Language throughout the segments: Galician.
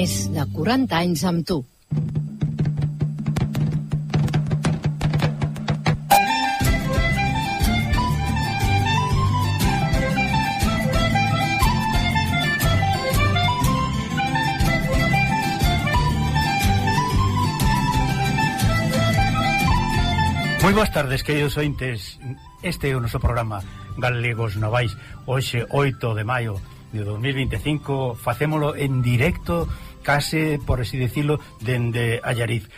més de 40 anys amb tu. Moi boas tardes, queridos ointes Este é o noso programa Galegos Novais Hoxe, 8 de maio de 2025 Facémolo en directo case, por así decirlo, dende Allariz.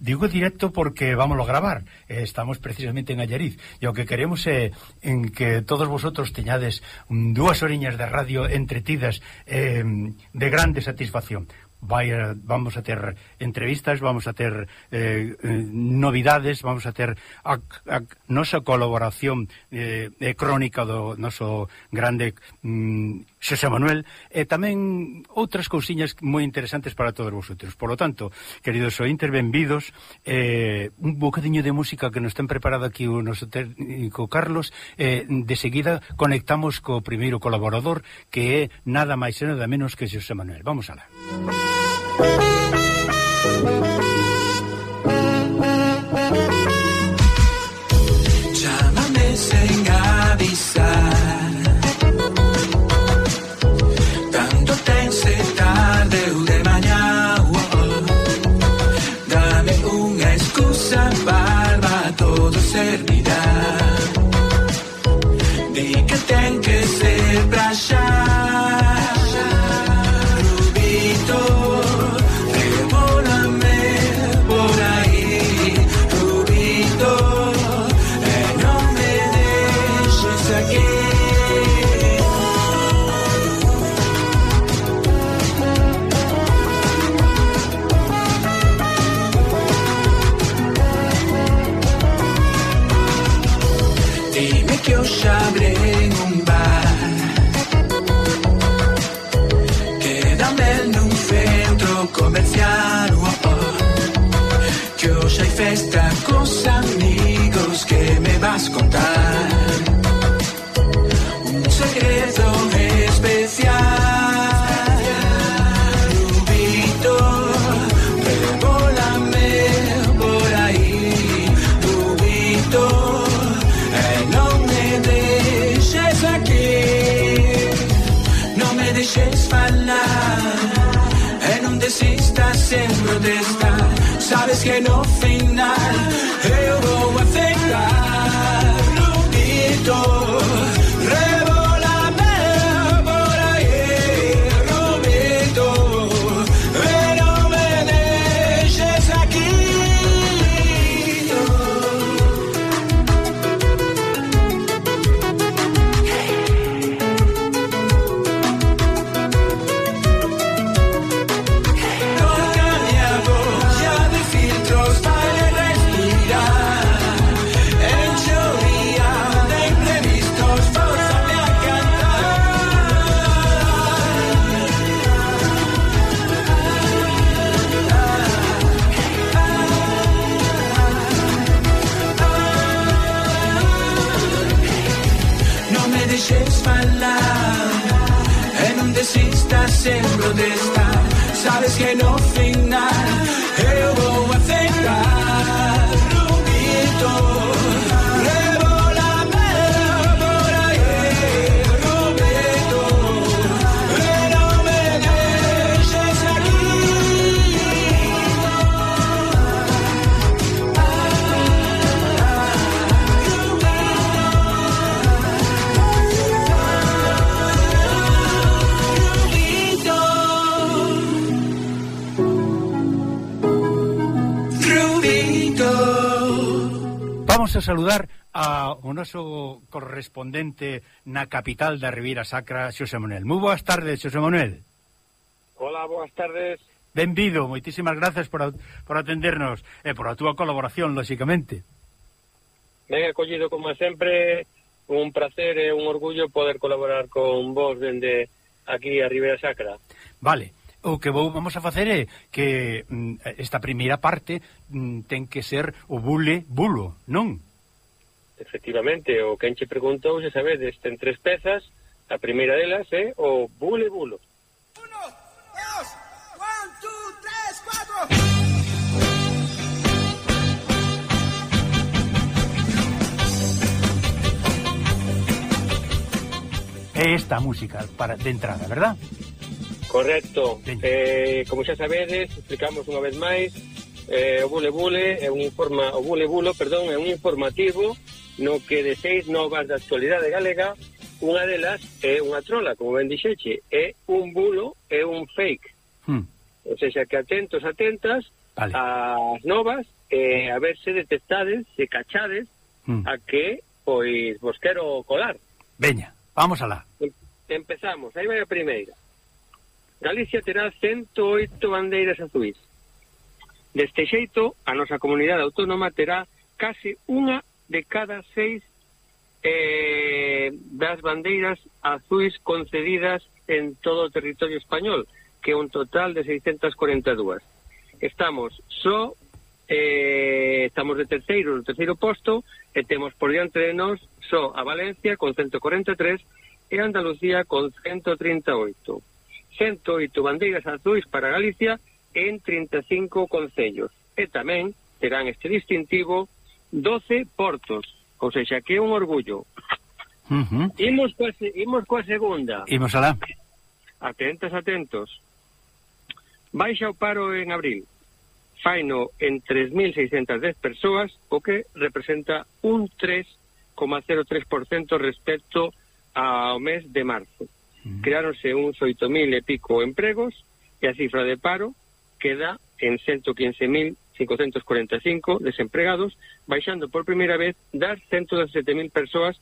Digo directo porque vamos a gravar, eh, estamos precisamente en Allariz, e o que queremos é en que todos vosotros teñades dúas oriñas de radio entretidas eh, de grande satisfacción. Vai a, vamos a ter entrevistas, vamos a ter eh, eh novidades, vamos a ter a, a nosa colaboración eh, eh crónica do noso grande mm, Xosé Manuel, e tamén outras cousiñas moi interesantes para todos vosotros. Por lo tanto, queridos ointes, benvidos, eh, un bocadiño de música que nos ten preparado aquí o noso técnico Carlos, eh, de seguida conectamos co primeiro colaborador, que é nada máis e nada menos que Xosé Manuel. Vamos alá. Música Contar un secreto especial, dubito, percola a por ahí, dubito, eh. No me dejes aquí, no me dejes falar, eh. No desistas, se protestar. Sabes que no. vamos a saludar a o noso correspondente na capital da Riviera Sacra, Xosé Manuel. Moi boas tardes, Xosé Manuel. Hola, boas tardes. Benvido, moitísimas grazas por, por atendernos e por a túa colaboración, lóxicamente. Ben acollido, como sempre, un placer e un orgullo poder colaborar con vos dende aquí a Ribeira Sacra. Vale o que vou, vamos a facer é que mm, esta primeira parte mm, ten que ser o bule bulo, non? Efectivamente, o que enche preguntou, se sabedes, ten tres pezas, a primeira delas é o bule bulo. Uno, dos, one, two, tres, cuatro... É esta música para de entrada, ¿verdad? Correcto. Eh, como xa sabedes, explicamos unha vez máis, eh, o Bule Bule é un informa, o Bule Bulo, perdón, é un informativo no que de seis novas da actualidade galega, unha delas é unha trola, como ben dixeche, é un bulo, é un fake. Hmm. O sea, que atentos, atentas, vale. as novas, eh, a ver se detectades, se cachades, hmm. a que, pois, vos quero colar. Veña, vamos alá. Empezamos, aí vai a primeira. Galicia terá 108 bandeiras azuis. Deste xeito, a nosa comunidade autónoma terá case unha de cada seis eh, das bandeiras azuis concedidas en todo o territorio español, que é un total de 642. Estamos só eh, estamos de terceiro, no terceiro posto, e temos por diante de nós só a Valencia con 143 e Andalucía con 138. 108 bandeiras azuis para Galicia en 35 concellos. E tamén terán este distintivo 12 portos, ou seja, que é un orgullo. Uh -huh. Imos, coa, imos coa segunda. Imos alá. Atentos, atentos. Baixa o paro en abril. Faino en 3.610 persoas, o que representa un 3,03% respecto ao mes de marzo creáronse uns 8.000 e pico empregos e a cifra de paro queda en 115.545 desempregados, baixando por primeira vez das 117.000 persoas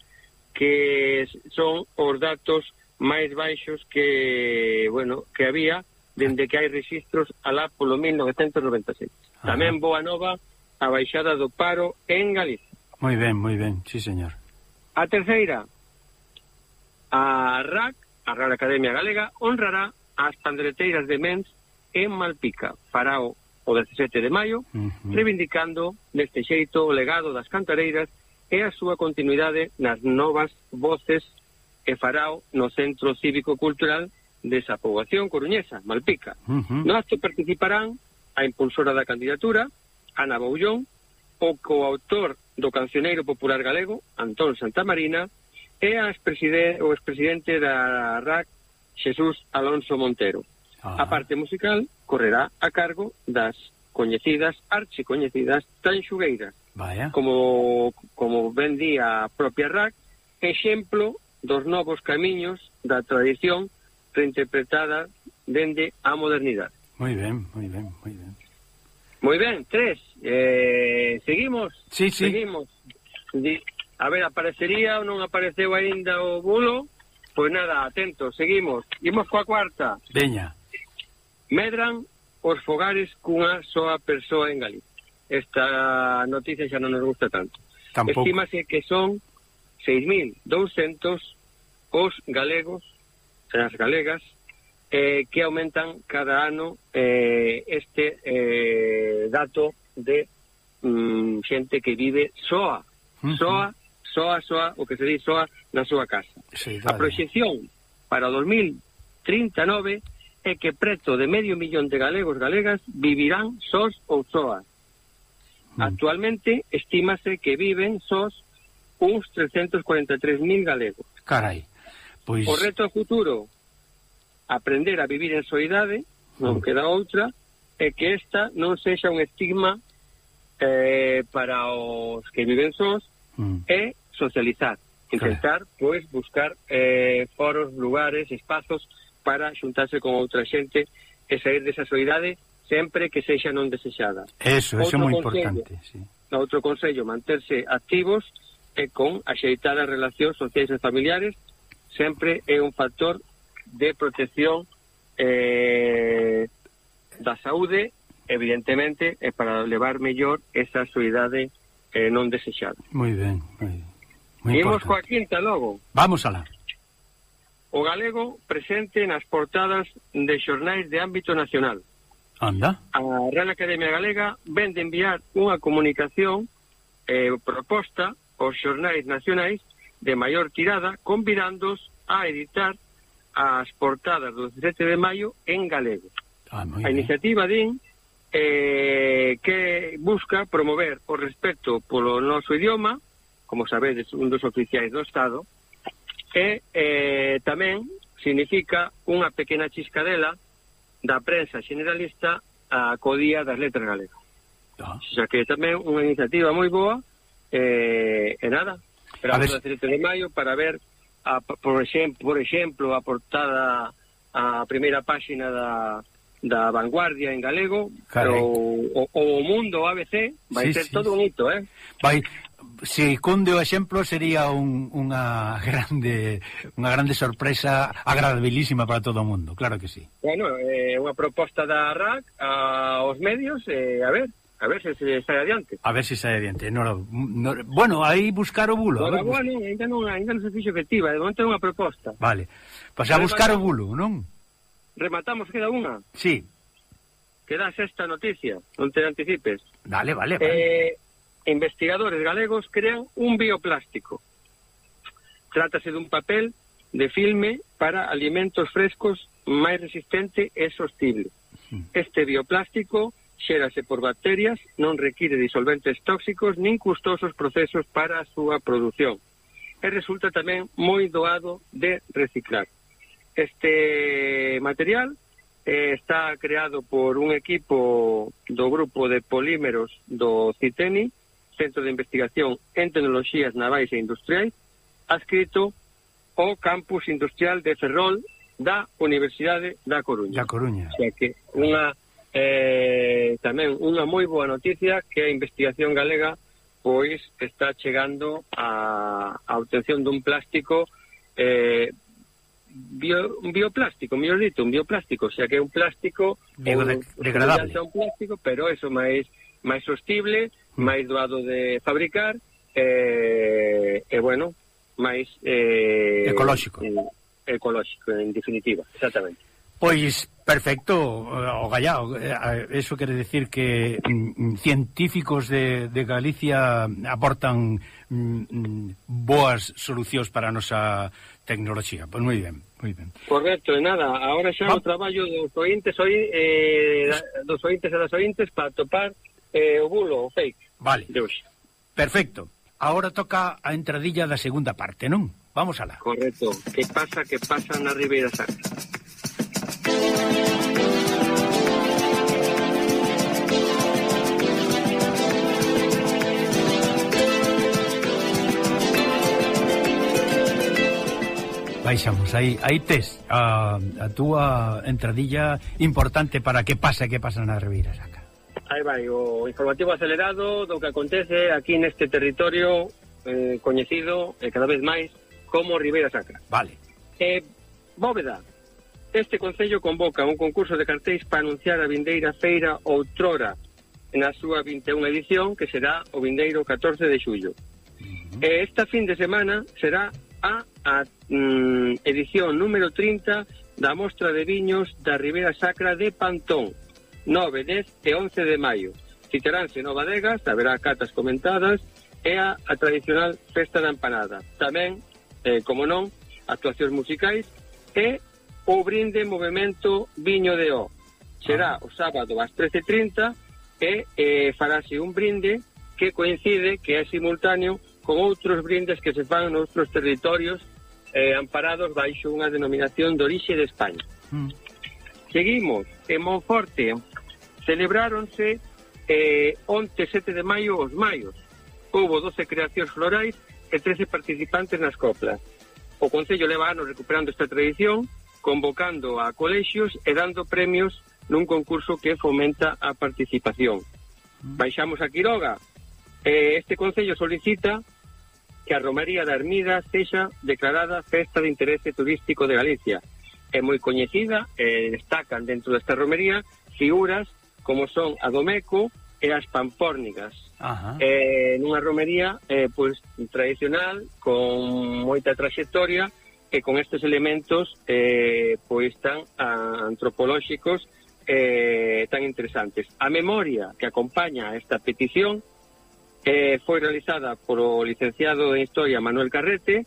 que son os datos máis baixos que, bueno, que había dende que hai registros alá polo 1996. Ajá. Tamén boa nova a baixada do paro en Galicia. Moi ben, moi ben, sí, señor. A terceira, a RAC A Real Academia Galega honrará as pandereteiras de Mens en Malpica. Farao o 17 de maio, uh -huh. reivindicando neste xeito o legado das cantareiras e a súa continuidade nas novas voces que farao no Centro Cívico Cultural desa poboación coruñesa, Malpica. Uh -huh. No acto participarán a impulsora da candidatura, Ana Boullón, o coautor do cancioneiro popular galego, Antón Santamarina, e as preside, o expresidente da RAC, Xesús Alonso Montero. Ah. A parte musical correrá a cargo das coñecidas, archicoñecidas, tanxugueiras. Vaya. Como, como ben di a propia RAC, exemplo dos novos camiños da tradición reinterpretada dende a modernidade. Moi ben, moi ben, moi ben. Moi ben, tres. Eh, seguimos? Sí, sí. Seguimos. Di A ver, aparecería ou non apareceu aínda o bulo? Pois nada, atentos, seguimos. Imos coa cuarta. Veña. Medran os fogares cunha soa persoa en Galicia. Esta noticia xa non nos gusta tanto. Tampouco. Estímase que son 6.200 os galegos, as galegas, eh, que aumentan cada ano eh, este eh, dato de mm, xente que vive soa, uh -huh. soa soa, soa, o que se di soa na súa casa. Sí, vale. A proxección para 2039 é que preto de medio millón de galegos galegas vivirán sós ou soas. Mm. Actualmente estímase que viven sós uns 343.000 galegos. Carai. Pois... O reto futuro, aprender a vivir en soidade, mm. non queda outra, é que esta non sexa un estigma eh, para os que viven sós, mm. e socializar, intentar claro. pois buscar eh, foros, lugares, espazos para xuntarse con outra xente e sair desa soidade sempre que sexa non desexada. Eso, eso é moi importante, sí. Outro consello, manterse activos e con axeitadas relacións sociais e familiares sempre é un factor de protección eh, da saúde, evidentemente, é para levar mellor esa soidade eh, non desexada. Moi ben, moi ben. Moi Imos coa quinta logo. Vamos alá. O galego presente nas portadas de xornais de ámbito nacional. Anda. A Real Academia Galega ven de enviar unha comunicación eh, proposta aos xornais nacionais de maior tirada convidándoos a editar as portadas do 17 de maio en galego. Ah, a iniciativa din eh, que busca promover o respeto polo noso idioma como sabedes, un dos oficiais do Estado, e eh, tamén significa unha pequena chiscadela da prensa generalista a codía das letras galegas. Ah. Xa que tamén unha iniciativa moi boa, eh, e nada, esperamos a 13 de maio para ver, a, por, exemplo, por exemplo, a portada, a primeira páxina da, da vanguardia en galego, Carai. pero o, o mundo ABC vai sí, ser sí, todo sí. un hito, eh? Vai, se conde o exemplo sería un, unha grande unha grande sorpresa agradabilísima para todo o mundo, claro que sí. Bueno, é eh, unha proposta da RAC aos medios, eh, a ver, a ver se, se sai adiante. A ver se sai adiante. No, no, bueno, aí buscar o bulo. Bueno, ver, bus... bueno, ainda non, ainda non se fixo efectiva, de momento é unha proposta. Vale. Pois pues a buscar o bulo, non? Rematamos queda unha. Sí. Queda sexta noticia, non te anticipes. Dale, vale, vale. Eh, investigadores galegos crean un bioplástico. Trátase dun papel de filme para alimentos frescos máis resistente e sostible. Este bioplástico xérase por bacterias, non require disolventes tóxicos nin custosos procesos para a súa produción. E resulta tamén moi doado de reciclar. Este material eh, está creado por un equipo do grupo de polímeros do CITENI, Centro de Investigación en Tecnoloxías Navais e Industriais, adscrito ao Campus Industrial de Ferrol da Universidade da Coruña. Da Coruña. O sea que unha eh, tamén unha moi boa noticia que a investigación galega pois está chegando a, a obtención dun plástico eh, bio, un bioplástico, mellor dito, un bioplástico, o sea que é un plástico Biodegradable. degradable. Un, un plástico, pero eso máis máis sostible máis doado de fabricar e, e bueno, máis eh, ecolóxico. Eh, ecolóxico, en definitiva, exactamente. Pois perfecto, o gallao, eh, eso quere decir que mm, mm, científicos de, de Galicia aportan mm, mm, boas solucións para a nosa tecnoloxía. Pois moi ben, moi ben. Correcto, e nada, agora xa ah. o traballo dos ointes, oi, eh, dos ointes e das ointes para topar eh, o bulo, o fake. Vale. De hoxe. Perfecto. Ahora toca a entradilla da segunda parte, non? Vamos alá. Correcto. Que pasa, que pasa na Ribeira Sacra? baixamos. Aí, aí tes a, a túa entradilla importante para que pase que pasa na Ribeira Sacra. Aí vai, o informativo acelerado do que acontece aquí neste territorio eh, coñecido e eh, cada vez máis como Ribeira Sacra. Vale. Eh, bóveda. Este Concello convoca un concurso de cartéis para anunciar a vindeira feira outrora na súa 21 edición, que será o vindeiro 14 de xullo. Uh -huh. E esta fin de semana será a, a mm, edición número 30 da Mostra de Viños da Ribeira Sacra de Pantón, 9, 10 e 11 de maio. Citeránse Nova Degas, haberá catas comentadas, e a, a tradicional Festa da Empanada. Tamén, eh, como non, actuacións musicais e o brinde movimento Viño de O. Será ah. o sábado ás 13.30 e eh, farase un brinde que coincide que é simultáneo con outros brindes que se fan noutros territorios eh, amparados baixo unha denominación de orixe de España. Mm. Seguimos, en Monforte, Celebráronse eh, onte 7 de maio os maios. Houbo 12 creacións florais e 13 participantes nas coplas. O Concello leva anos recuperando esta tradición, convocando a colexios e dando premios nun concurso que fomenta a participación. Mm. Baixamos a Quiroga. Eh, este Concello solicita que a Romaría da Ermida sexa declarada Festa de Interese Turístico de Galicia. É moi coñecida, eh, destacan dentro desta romería figuras como son a Domeco e as pampórnicas. Ajá. Eh, nunha romería eh, pois, tradicional, con moita traxectoria, e con estes elementos eh, pois tan a, antropolóxicos eh, tan interesantes. A memoria que acompaña a esta petición eh, foi realizada polo licenciado en Historia Manuel Carrete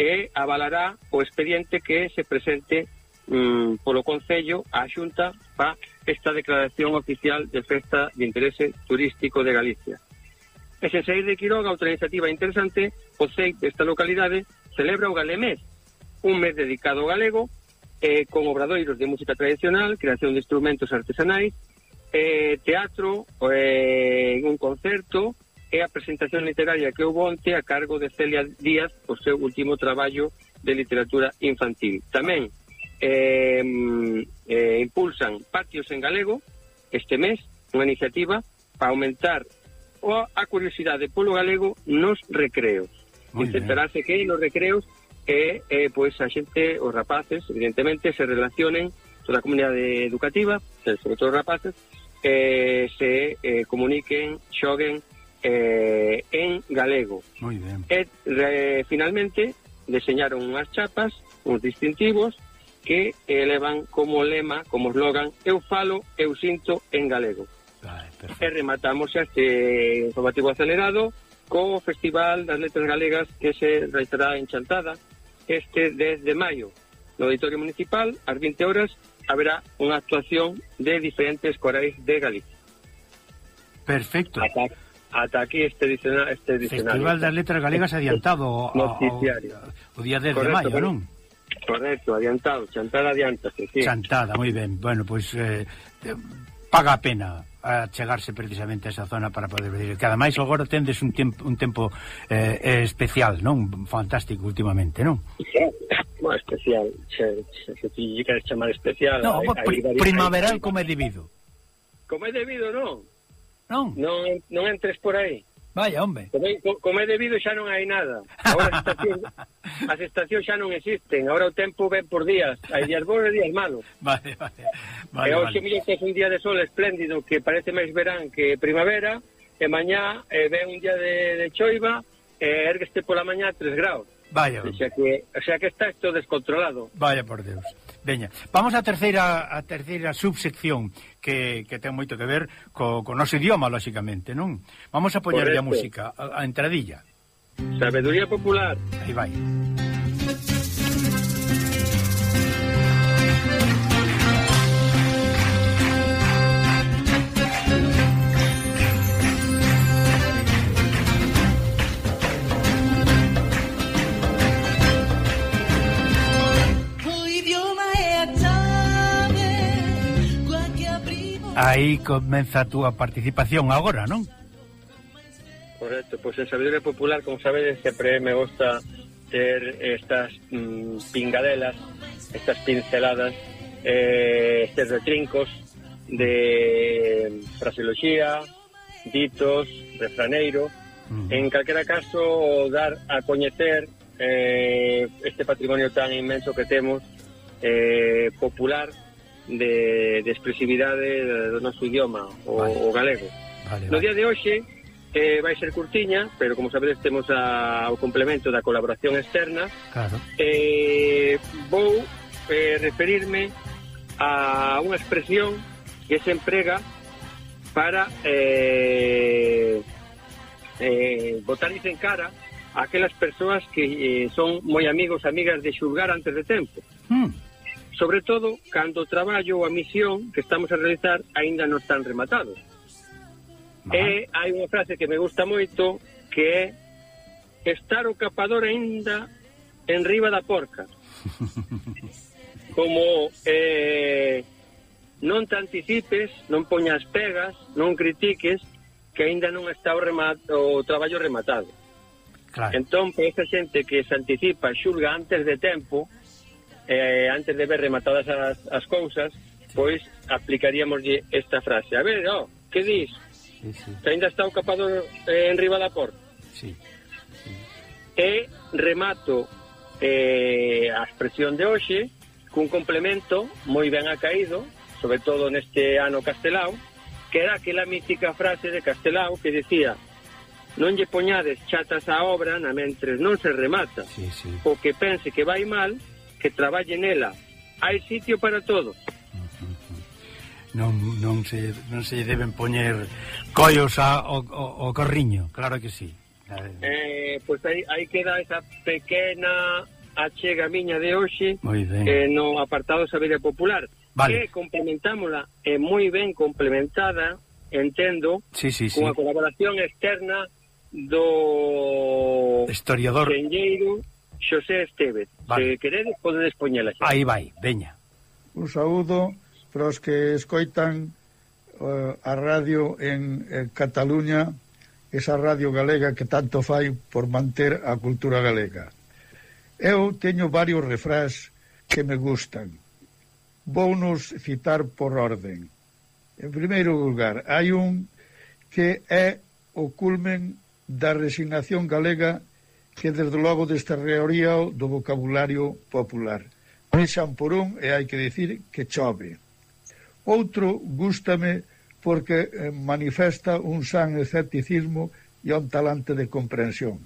e avalará o expediente que se presente mm, polo Concello á Xunta para esta declaración oficial de festa de interese turístico de Galicia. E sen sair de Quiroga, outra iniciativa interesante, o CEIC desta localidade celebra o Galemés, un mes dedicado ao galego, eh, con obradoiros de música tradicional, creación de instrumentos artesanais, eh, teatro, eh, un concerto, e a presentación literaria que houve onte a cargo de Celia Díaz, o seu último traballo de literatura infantil. Tamén eh, eh, impulsan Patios en Galego este mes, unha iniciativa para aumentar a curiosidade polo galego nos recreos. Intentarase que nos recreos que eh, pois a xente, os rapaces, evidentemente, se relacionen toda a comunidade educativa, sobre todo os rapaces, eh, se eh, comuniquen, xoguen eh, en galego. Moi ben. E, re, finalmente, deseñaron unhas chapas, uns distintivos, que elevan como lema, como slogan, eu falo, eu sinto en galego. Vale, e rematamos este informativo acelerado co Festival das Letras Galegas que se realizará en Chantada este 10 de maio. No Auditorio Municipal, ás 20 horas, haberá unha actuación de diferentes corais de Galicia. Perfecto. Ata, ata aquí este diccionario. Este diccionario. Festival das Letras Galegas adiantado ao, ao, ao día 10 Correcto, de maio, non? Correcto, adiantado, chantada adiantase, sí. Chantada, moi ben. Bueno, pois pues, eh, paga a pena a chegarse precisamente a esa zona para poder ver que ademais agora tendes un tempo, un tempo eh, especial, non? Fantástico últimamente, non? Sí, bueno, especial, se, se, se ti queres chamar especial no, hai, pr hai, primaveral como é debido como é debido, non? Non? Non, non entres por aí Vaya, hombre. Como, como é debido xa non hai nada. Agora as estacións, as estacións xa non existen. Agora o tempo ven por días. Hai días bons e días malos. Vale, vale. vale e hoxe vale. mira que é un día de sol espléndido que parece máis verán que primavera e mañá eh, ven un día de, de choiva eh, e ergueste pola mañá 3 graus. Vaya. O sea que, o sea que está isto descontrolado. Vaya por Deus. Veña, vamos á terceira a terceira subsección que, que ten moito que ver co, co noso idioma, lóxicamente, non? Vamos a poñerlle a música, a, a entradilla. Sabeduría popular. Aí vai. Aí comeza a túa participación agora, non? Correcto, pois pues en sabiduría popular, como sabedes, sempre me gusta ter estas mm, pingadelas, estas pinceladas, eh, estes retrincos de fraseología, ditos, refraneiro, mm. en calquera caso dar a coñecer eh, este patrimonio tan inmenso que temos eh, popular de, de expresividade do noso idioma, o, vale. o galego. Vale, no vale. día de hoxe eh, vai ser curtiña, pero como sabedes temos a, o complemento da colaboración externa. Claro. Eh, vou eh, referirme a unha expresión que se emprega para eh, eh, botarles en cara a aquelas persoas que eh, son moi amigos, amigas de xulgar antes de tempo. Mm sobre todo cando o traballo ou a misión que estamos a realizar aínda non están rematados. Ajá. E hai unha frase que me gusta moito que é estar o capador aínda en riba da porca. Como eh, non te anticipes, non poñas pegas, non critiques que aínda non está o, remato, o traballo rematado. Claro. Entón, para esa xente que se anticipa, xulga antes de tempo, eh, antes de ver rematadas as, as cousas, pois aplicaríamos esta frase. A ver, oh, que dis? Sí, sí. Que ainda está o capado eh, en riba da porta. Sí. sí. E remato eh, a expresión de hoxe cun complemento moi ben acaído, sobre todo neste ano castelao, que era aquela mítica frase de Castelao que decía non lle poñades chatas á obra na mentres non se remata. Sí, sí. O que pense que vai mal, que traballe nela. Hai sitio para todo. Non, non, se, non se deben poñer collos a, o, o, o corriño, claro que sí. Eh, pois aí, aí queda esa pequena achega miña de hoxe eh, no apartado Sabería Popular vale. que complementámola é eh, moi ben complementada entendo sí, sí, sí. cunha colaboración externa do historiador Senlleiro Xosé Estevez. Vale. Se queredes, podedes poñela xa. Aí vai, veña. Un saúdo para os que escoitan uh, a radio en, en Cataluña, esa radio galega que tanto fai por manter a cultura galega. Eu teño varios refrás que me gustan. Vounos citar por orden. En primeiro lugar, hai un que é o culmen da resignación galega que desde logo destarrearía do vocabulario popular. Vexan por un e hai que dicir que chove. Outro gústame porque eh, manifesta un san escepticismo e un talante de comprensión.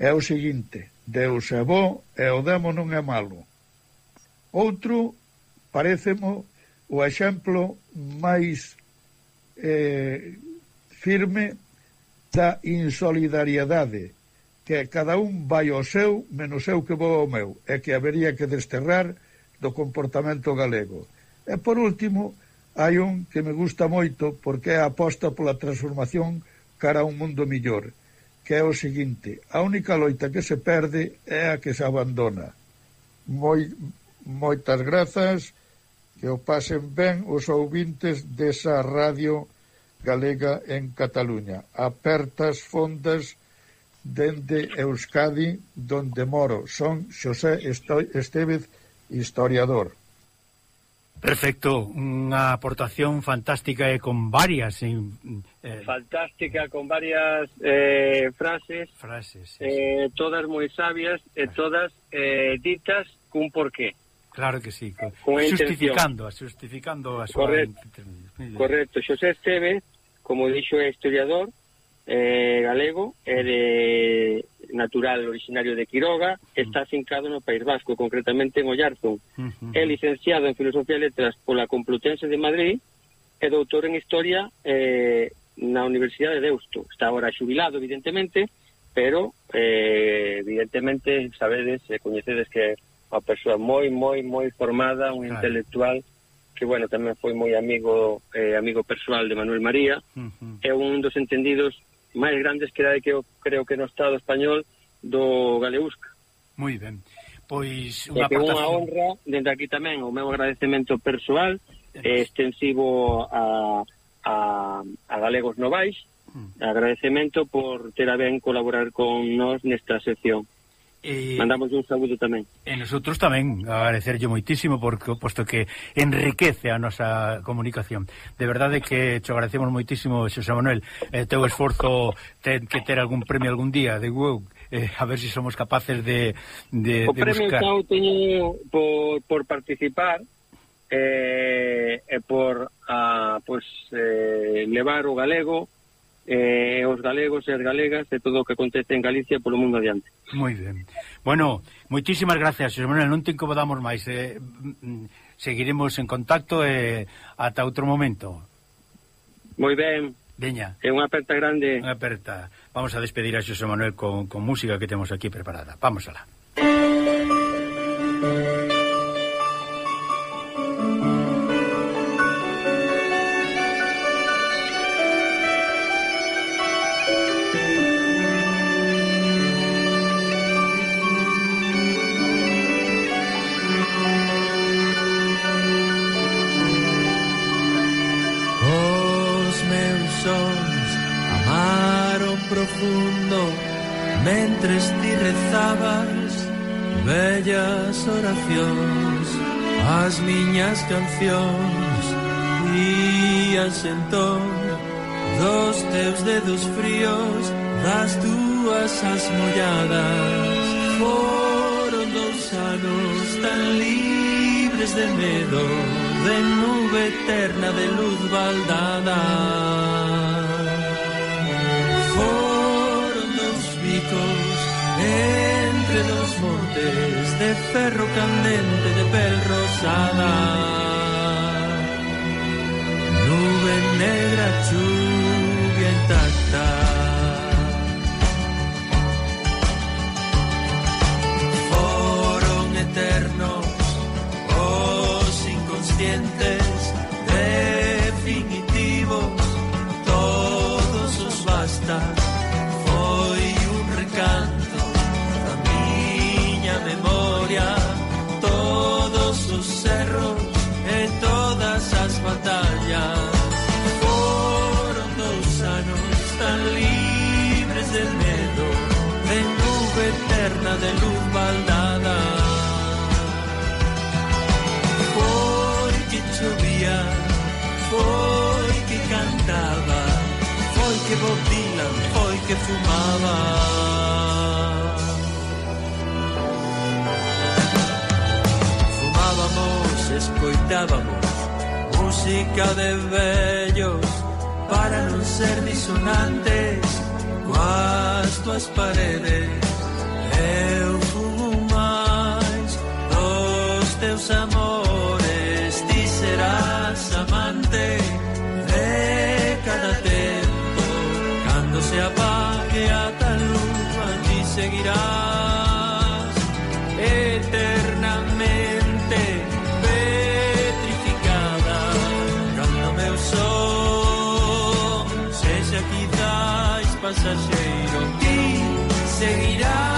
É o seguinte, Deus é bo e o demo non é malo. Outro, parecemo, o exemplo máis eh, firme da insolidariedade que cada un vai ao seu, menos eu que vou ao meu, e que habería que desterrar do comportamento galego. E por último, hai un que me gusta moito porque é a aposta pola transformación cara a un mundo millor, que é o seguinte, a única loita que se perde é a que se abandona. Moi, moitas grazas, que o pasen ben os ouvintes desa radio galega en Cataluña. Apertas fondas Dende Euskadi, donde moro, son Xosé Estévez, historiador. Perfecto, unha aportación fantástica e con varias eh, eh, fantástica con varias eh, frases, frases sí, eh, sí. todas moi sabias e eh, todas eh, ditas cun porqué. Claro que sí, con, con justificando, justificando a súa Correcto, Correcto. Xosé Esteve, como dixo é historiador, eh, galego, é de natural originario de Quiroga, está afincado no País Vasco, concretamente en Ollarzón. É licenciado en Filosofía e Letras pola Complutense de Madrid e doutor en Historia eh, na Universidade de Deusto. Está agora xubilado, evidentemente, pero, eh, evidentemente, sabedes e coñecedes que é unha persoa moi, moi, moi formada, un claro. intelectual que, bueno, tamén foi moi amigo eh, amigo persoal de Manuel María, uh -huh. é un dos entendidos máis grandes que hai que eu creo que no Estado español do Galeusca. Moi ben. Pois unha aportación... unha honra, dende aquí tamén, o meu agradecemento persoal eh, extensivo a, a, a Galegos Novais, mm. agradecemento por ter a ben colaborar con nós nesta sección. Eh, Mandamos un saúdo tamén. E nosotros tamén, agradecerlle moitísimo, porque posto que enriquece a nosa comunicación. De verdade que te agradecemos moitísimo, Xosé Manuel, eh, teu esforzo ten que ter algún premio algún día, de wow, eh, a ver se si somos capaces de, de, o de buscar. O premio que teño por, por participar, eh, e por, a, pues, eh, levar o galego eh, os galegos e as galegas e todo o que acontece en Galicia polo mundo adiante. Moi ben. Bueno, moitísimas gracias, Xosé Manuel, non te incomodamos máis. Eh, mm, seguiremos en contacto e eh, ata outro momento. Moi ben. Veña. É unha aperta grande. Unha aperta. Vamos a despedir a Xosé Manuel con, con música que temos aquí preparada. Vamos alá. Música cancións As miñas cancións Ías entón Dos teus dedos fríos Das túas as molladas. Foron dous anos tan libres de medo De nube eterna de luz baldada. Foron dos picos eh, entre dos montes De ferro candente de pel rosada. Nube negra chuvia intacta. Foron eternos os inconscientes que Bob Dylan foi que fumaba. Fumábamos, escoitábamos Música de vellos Para non ser disonantes Coas tuas paredes. Eu fumo máis Dos teus amantes pasajeiro y seguirá.